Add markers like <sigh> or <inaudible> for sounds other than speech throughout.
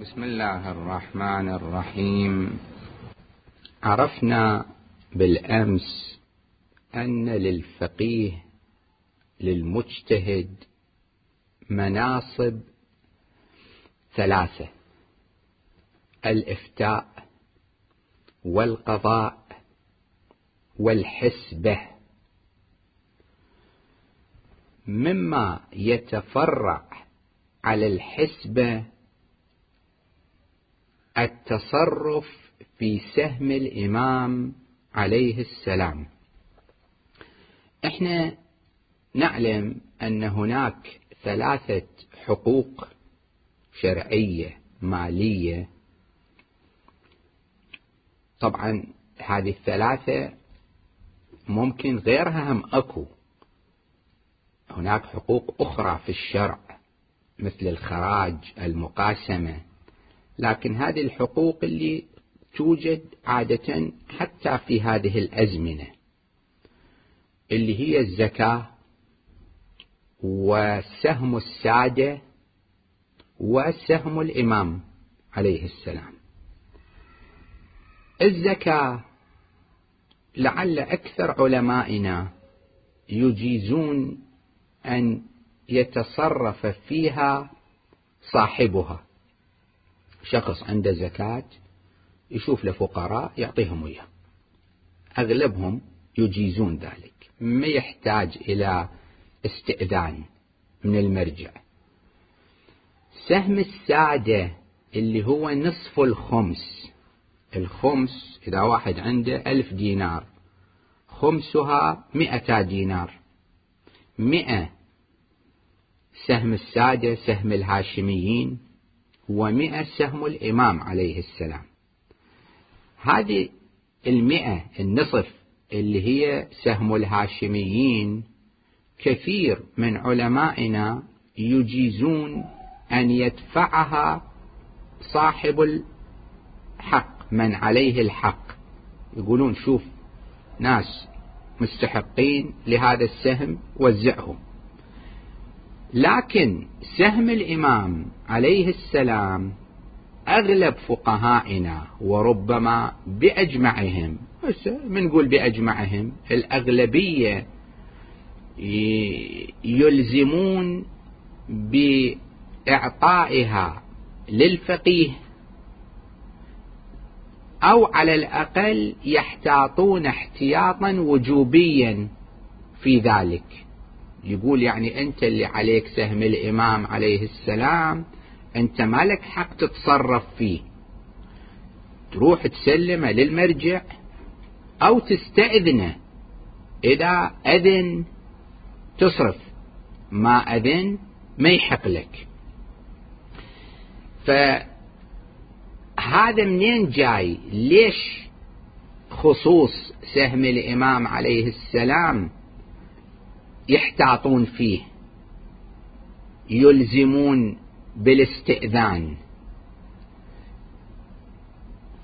بسم الله الرحمن الرحيم. عرفنا بالأمس أن للفقيه للمجتهد مناصب ثلاثة الإفتاء والقضاء والحسبة. مما يتفرع على الحسبة التصرف في سهم الإمام عليه السلام. إحنا نعلم أن هناك ثلاثة حقوق شرعية مالية. طبعا هذه الثلاثة ممكن غيرها هم أكو. هناك حقوق أخرى في الشرع مثل الخراج المقاسمة. لكن هذه الحقوق اللي توجد عادة حتى في هذه الأزمنة اللي هي الزكاة وسهم السادة وسهم الإمام عليه السلام. الزكاة لعل أكثر علمائنا يجيزون أن يتصرف فيها صاحبها. شخص عنده زكاة يشوف له فقراء يعطيهم إياه. أغلبهم يجيزون ذلك. ما يحتاج إلى استئذان من المرجع. سهم السادة اللي هو نصف الخمس. الخمس إذا واحد عنده ألف دينار خمسها مئة دينار. مئة سهم السادة سهم الهاشميين ومئة سهم الإمام عليه السلام. هذه المئة النصف اللي هي سهم الهاشميين كثير من علمائنا يجيزون أن يدفعها صاحب الحق من عليه الحق. يقولون شوف ناس مستحقين لهذا السهم وزعهم. لكن سهم الإمام عليه السلام أغلب فقهائنا وربما بأجمعهم نقول بأجمعهم الأغلبية يلزمون بإعطائها للفقيه أو على الأقل يحتاطون احتياطا وجوبيا في ذلك. يقول يعني أنت اللي عليك سهم الإمام عليه السلام أنت ما لك حق تتصرف فيه. تروح تسلمه للمرجع أو تستأذنه. إذا أذن تصرف ما أذن ما يحق لك. فهذا منين جاي؟ ليش خصوص سهم الإمام عليه السلام يحتاطون فيه يلزمون بالاستئذان.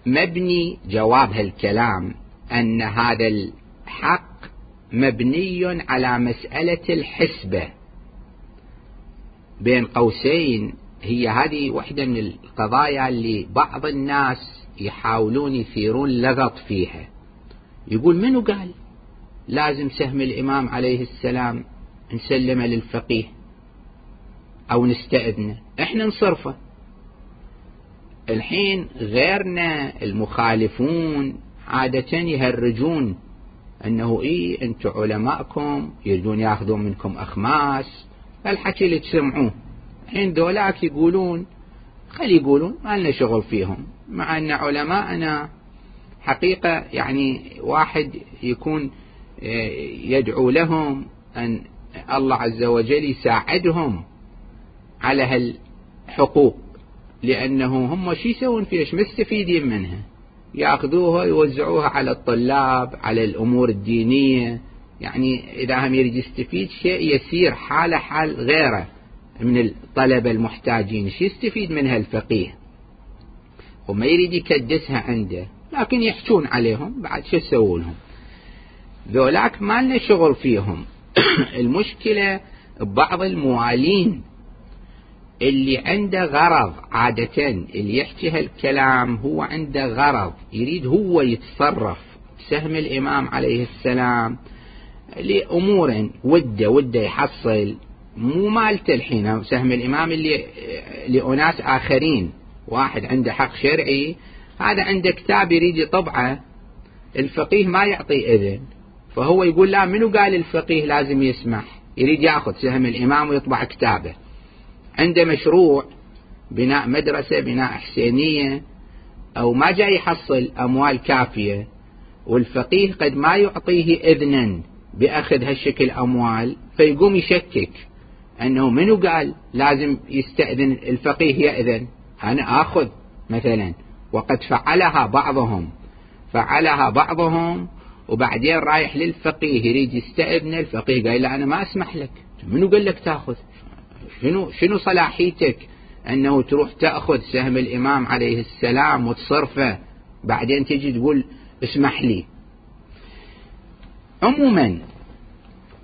مبني جواب هالكلام أن هذا الحق مبني على مسألة الحسبة بين قوسين. هي هذه واحدة من القضايا اللي بعض الناس يحاولون يثيرون لغط فيها. يقول منو قال؟ لازم سهم الإمام عليه السلام نسلمه للفقيه أو نستأذنه. إحنا نصرفه. الحين غيرنا المخالفون عادة يهرجون أنه إيه أنتم علماءكم يريدون يأخذون منكم أخماس. الحكي اللي تسمعوه. الحين دولاك يقولون خلي يقولون ما لنا شغل فيهم. مع أن علماءنا حقيقة يعني واحد يكون يدعو لهم أن الله عز وجل يساعدهم على هالحقوق لأنه هم شو يسوون فيها؟ إيش مستفيدين منها؟ يأخذوها يوزعوها على الطلاب على الأمور الدينية. يعني إذا هم يريد يستفيد شيء يسير حال حال غيره من الطلبة المحتاجين. شو يستفيد منها الفقيه؟ وما يريد يكدسها عنده لكن يحجون عليهم بعد شو يسوون لهم ذولاك ما لنا شغل فيهم. <coughs> المشكلة بعض الموالين اللي عنده غرض عادة اللي يحكي هالكلام هو عنده غرض يريد هو يتصرف. سهم الإمام عليه السلام لأمور ودة ودة يحصل. مو مالته الحين سهم الإمام اللي لأناس آخرين. واحد عنده حق شرعي هذا عنده كتاب يريد يطبعه. الفقيه ما يعطي إذن. فهو يقول لا منو قال الفقيه لازم يسمح يريد ياخذ سهم الإمام ويطبع كتابه. عنده مشروع بناء مدرسة بناء حسينية أو ما جاي يحصل أموال كافية والفقيه قد ما يعطيه إذنا بأخذ هالشكل أموال فيقوم يشكك أنه منو قال لازم يستأذن الفقيه يأذن أنا آخذ مثلا. وقد فعلها بعضهم. فعلها بعضهم وبعدين رايح للفقيه يريد يستأذن الفقيه. قال له أنا ما أسمح لك. منو قال لك تأخذ؟ شنو, شنو صلاحيتك؟ أنه تروح تأخذ سهم الإمام عليه السلام وتصرفه. بعدين تجي تقول اسمح لي. عموما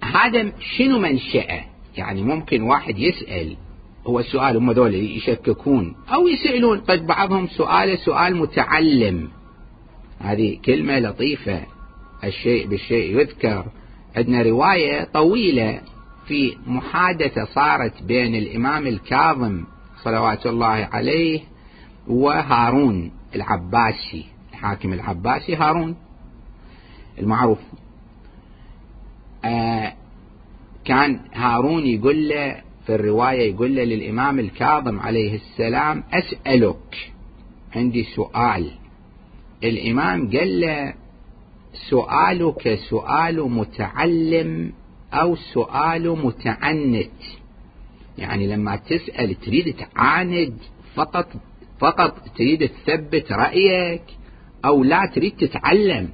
هذا شنو منشأة؟ يعني ممكن واحد يسأل هو السؤال هم ذول يشككون أو يسألون قد بعضهم سؤال سؤال متعلم. هذه كلمة لطيفة. الشيء بالشيء يذكر. عندنا رواية طويلة في محادثة صارت بين الإمام الكاظم صلوات الله عليه وهارون العباسي الحاكم العباسي هارون المعروف. آه كان هارون يقول له في الرواية يقول له للإمام الكاظم عليه السلام أسألك عندي سؤال. الإمام قال له سؤالك سؤال متعلم أو سؤال متعنت. يعني لما تسأل تريد تعاند فقط فقط تريد تثبت رأيك أو لا تريد تتعلم.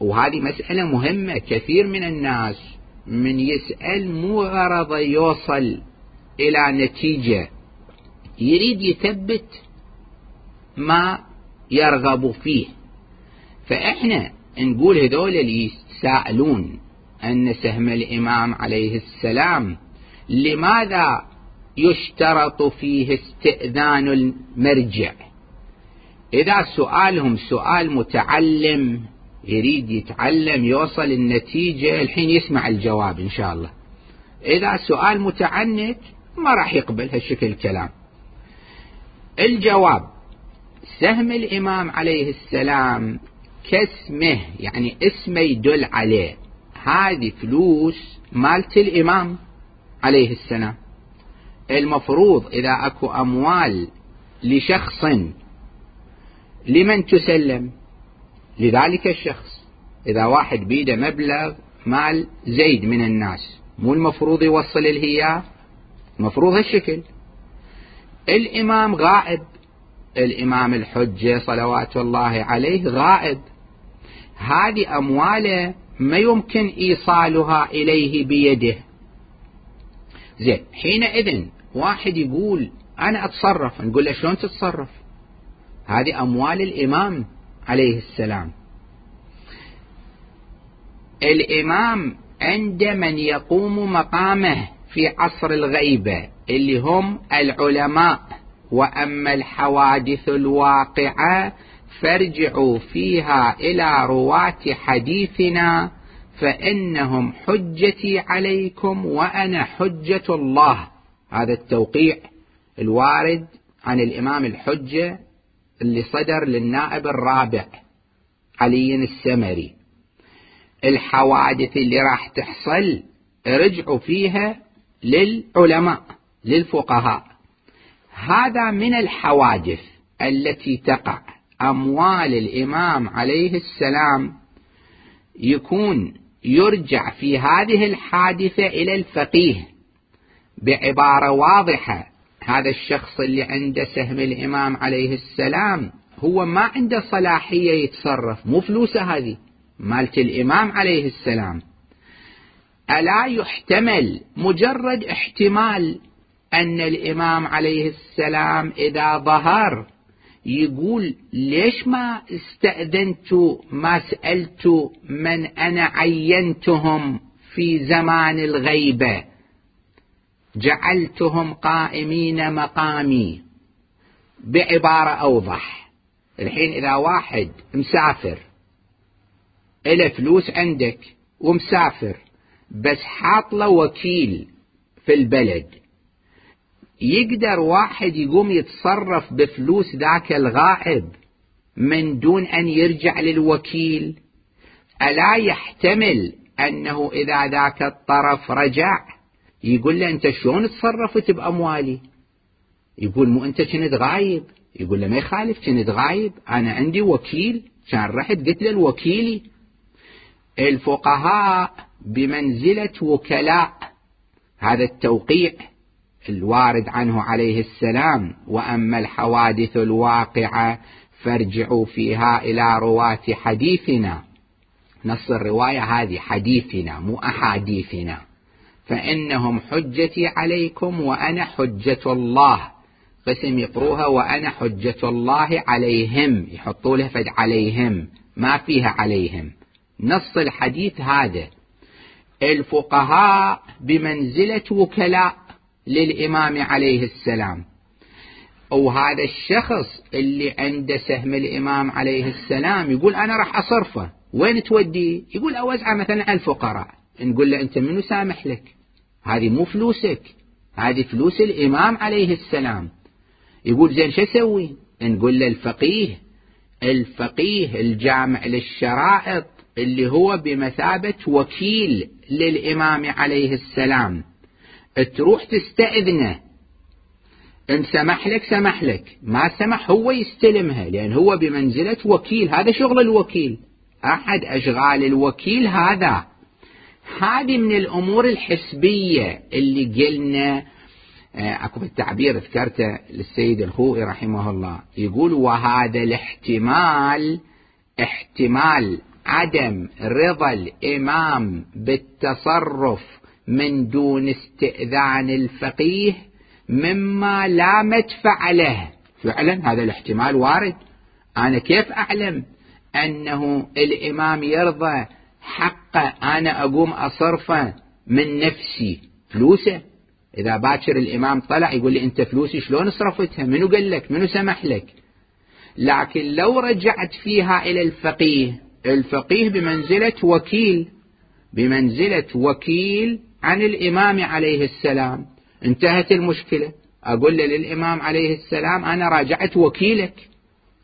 وهذه مسألة مهمة. كثير من الناس من يسأل مو غرض يوصل إلى نتيجة. يريد يثبت ما يرغب فيه. فإحنا نقول هذول اللي يتساءلون أن سهم الإمام عليه السلام لماذا يشترط فيه استئذان المرجع؟ إذا سؤالهم سؤال متعلم يريد يتعلم يوصل النتيجة الحين يسمع الجواب إن شاء الله. إذا سؤال متعنت ما راح يقبل هالشكل الكلام الجواب سهم الإمام عليه السلام كاسمه يعني اسمه يدل عليه. هذه فلوس مالت الإمام عليه السلام. المفروض إذا أكو أموال لشخص لمن تسلم؟ لذلك الشخص. إذا واحد بيده مبلغ مال زيد من الناس مو المفروض يوصل الهياه المفروض هالشكل. الإمام غائب. الإمام الحجة صلوات الله عليه غائب. هذه أمواله ما يمكن إيصالها إليه بيده. زين حينئذ واحد يقول أنا أتصرف نقول له شلون تتصرف؟ هذه أموال الإمام عليه السلام. الإمام عند من يقوم مقامه في عصر الغيبة اللي هم العلماء وأما الحوادث الواقعة فارجعوا فيها إلى رواة حديثنا فإنهم حجتي عليكم وأنا حجة الله. هذا التوقيع الوارد عن الإمام الحجة اللي صدر للنائب الرابع علي السمري. الحوادث اللي راح تحصل رجعوا فيها للعلماء للفقهاء. هذا من الحوادث التي تقع. أموال الإمام عليه السلام يكون يرجع في هذه الحادثة إلى الفقيه بعبارة واضحة. هذا الشخص اللي عنده سهم الإمام عليه السلام هو ما عنده صلاحية يتصرف مو فلوسه هذه مالت الإمام عليه السلام. ألا يحتمل مجرد احتمال أن الإمام عليه السلام إذا ظهر يقول ليش ما استأذنت ما سألت من أنا عينتهم في زمان الغيبة؟ جعلتهم قائمين مقامي. بعبارة أوضح. الحين إذا واحد مسافر إلى فلوس عندك ومسافر بس حاط له وكيل في البلد. يقدر واحد يقوم يتصرف بفلوس ذاك الغائب من دون أن يرجع للوكيل؟ ألا يحتمل أنه إذا ذاك الطرف رجع يقول له أنت شلون تصرفت بأموالي يقول مو أنت كنت غايب. يقول له ما يخالف كنت غايب. أنا عندي وكيل. كان رحت قلت له الوكيلي الفقهاء بمنزلة وكلاء. هذا التوقيع. الوارد عنه عليه السلام. وأما الحوادث الواقعة فارجعوا فيها إلى رواة حديثنا. نص الرواية هذه حديثنا مو أحاديثنا. فإنهم حجتي عليكم وأنا حجة الله. قسم يقروها وأنا حجة الله عليهم. يحطوا له فد عليهم. ما فيها عليهم. نص الحديث هذا. الفقهاء بمنزلة وكلاء للإمام عليه السلام. وهذا الشخص اللي عنده سهم الإمام عليه السلام يقول أنا راح أصرفه. وين تودي؟ يقول أوزعه مثلا على الفقراء. نقول له أنت منو سامح لك؟ هذه مو فلوسك. هذه فلوس الإمام عليه السلام. يقول زين شو أسوي؟ نقول له الفقيه الفقيه الجامع للشرائط اللي هو بمثابة وكيل للإمام عليه السلام. تروح تستأذنه. إن سمح لك سمح لك. ما سمح هو يستلمها لأن هو بمنزلة وكيل. هذا شغل الوكيل. أحد أشغال الوكيل هذا. هذه من الأمور الحسبية اللي قلنا آه، أكو بالتعبير ذكرته للسيد الخوئي رحمه الله. يقول وهذا الاحتمال احتمال عدم رضا الإمام بالتصرف من دون استئذان الفقيه مما لا مدفع له. فعلا هذا الاحتمال وارد. أنا كيف أعلم أنه الإمام يرضى حق أنا أقوم أصرفه من نفسي فلوسه؟ إذا باكر الإمام طلع يقول لي أنت فلوسي شلون صرفتها؟ منو قال لك؟ منو سمح لك؟ لكن لو رجعت فيها إلى الفقيه الفقيه بمنزلة وكيل بمنزلة وكيل عن الإمام عليه السلام. انتهت المشكلة. أقول للإمام عليه السلام أنا راجعت وكيلك.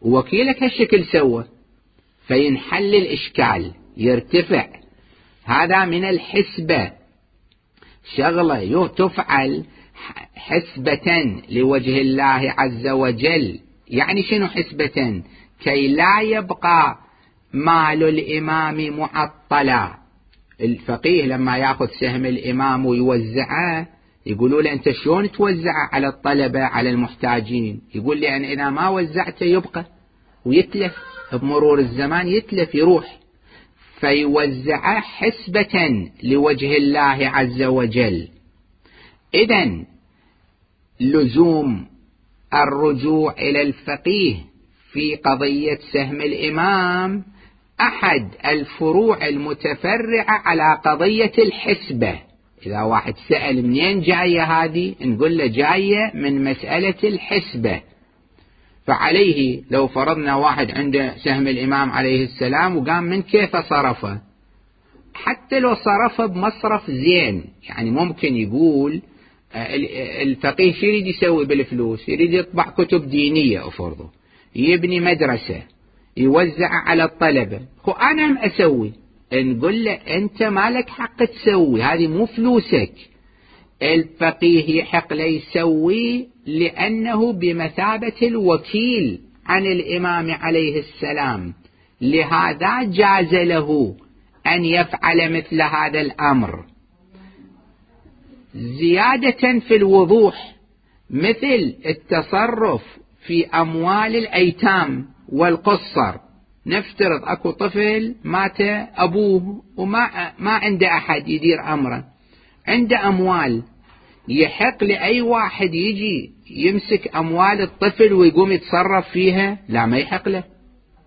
وكيلك هالشكل سوى. فينحل الإشكال يرتفع. هذا من الحسبة. شغلة تفعل حسبة لوجه الله عز وجل. يعني شنو حسبة؟ كي لا يبقى مال الإمام معطلا. الفقيه لما ياخذ سهم الإمام ويوزعه يقولوا له أنت شلون توزعه على الطلبة على المحتاجين؟ يقول لي أنا إذا ما وزعته يبقى. ويتلف بمرور الزمان يتلف يروح. فيوزعه حسبة لوجه الله عز وجل. إذا لزوم الرجوع إلى الفقيه في قضية سهم الإمام أحد الفروع المتفرعة على قضية الحسبة. إذا واحد سأل منين جاية هذه نقول له جاية من مسألة الحسبة. فعليه لو فرضنا واحد عنده سهم الإمام عليه السلام وقام من كيف صرفه؟ حتى لو صرفه بمصرف زين. يعني ممكن يقول آه، الفقيه شو يريد يسوي بالفلوس؟ يريد يطبع كتب دينية أفرضه. يبني مدرسة. يوزع على الطلبة خو أنا أسوي؟ نقول له أنت ما لك حق تسوي هذه مو فلوسك. الفقيه يحق له يسوي لأنه بمثابة الوكيل عن الإمام عليه السلام. لهذا جاز له أن يفعل مثل هذا الأمر. زيادة في الوضوح مثل التصرف في أموال الأيتام. والقصر. نفترض أكو طفل مات أبوه وما ما عنده أحد يدير أمره. عنده أموال. يحق لأي واحد يجي يمسك أموال الطفل ويقوم يتصرف فيها؟ لا ما يحق له.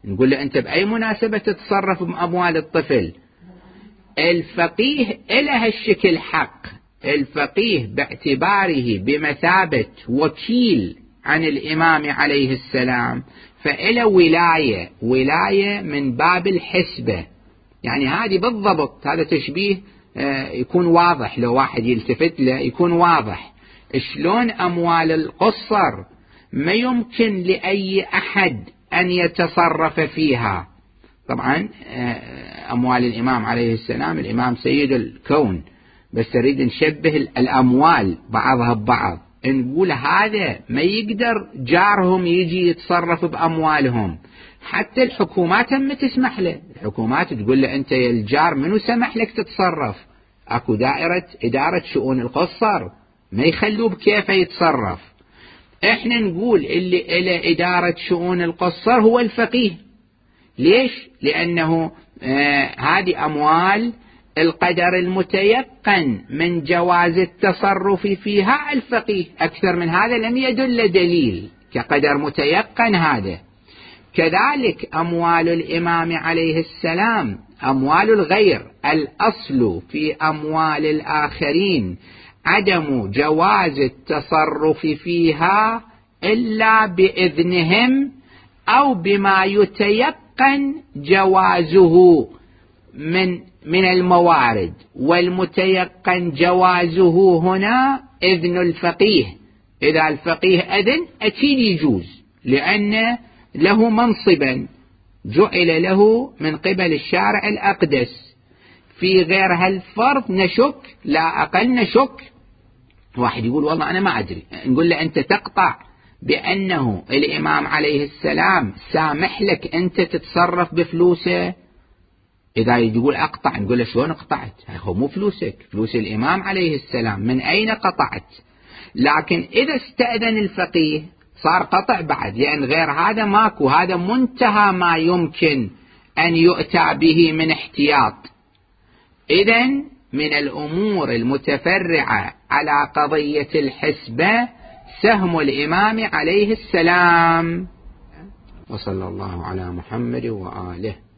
نقول له أنت بأي مناسبة تتصرف بأموال الطفل؟ الفقيه إلى هالشكل حق. الفقيه باعتباره بمثابة وكيل عن الإمام عليه السلام. فإلى ولاية. ولاية من باب الحسبة. يعني هذه بالضبط هذا تشبيه آه، يكون واضح. لو واحد يلتفت له يكون واضح. شلون أموال القصر؟ ما يمكن لأي أحد أن يتصرف فيها. طبعا آه، أموال الإمام عليه السلام الإمام سيد الكون. بس نريد نشبه الأموال بعضها ببعض. نقول هذا ما يقدر جارهم يجي يتصرف بأموالهم. حتى الحكومات هم تسمح له. الحكومات تقول له أنت يا الجار منو سمح لك تتصرف؟ أكو دائرة إدارة شؤون القصر. ما يخلوه بكيفه يتصرف. إحنا نقول اللي إلى إدارة شؤون القصر هو الفقيه. ليش؟ لأنه آه هذه أموال القدر المتيقن من جواز التصرف فيها الفقيه. أكثر من هذا لم يدل دليل كقدر متيقن هذا. كذلك أموال الإمام عليه السلام أموال الغير الأصل في أموال الآخرين عدم جواز التصرف فيها إلا بإذنهم أو بما يتيقن جوازه من من الموارد والمتيقن جوازه هنا إذن الفقيه. إذا الفقيه أذن أكيد يجوز لأن له منصبا. جعل له من قبل الشارع الأقدس. في غير هالفرض نشك لا أقل نشك. واحد يقول والله أنا ما أدري. نقول له أنت تقطع بأنه الإمام عليه السلام سامح لك أنت تتصرف بفلوسه إذا يقول أقطع نقول له شلون قطعت؟ هو مو فلوسك. فلوس الإمام عليه السلام. من أين قطعت؟ لكن إذا استأذن الفقيه صار قطع بعد لأن غير هذا ماكو. هذا منتهى ما يمكن أن يؤتى به من احتياط. إذا من الأمور المتفرعة على قضية الحسبة سهم الإمام عليه السلام. وصلى الله على محمد وآله.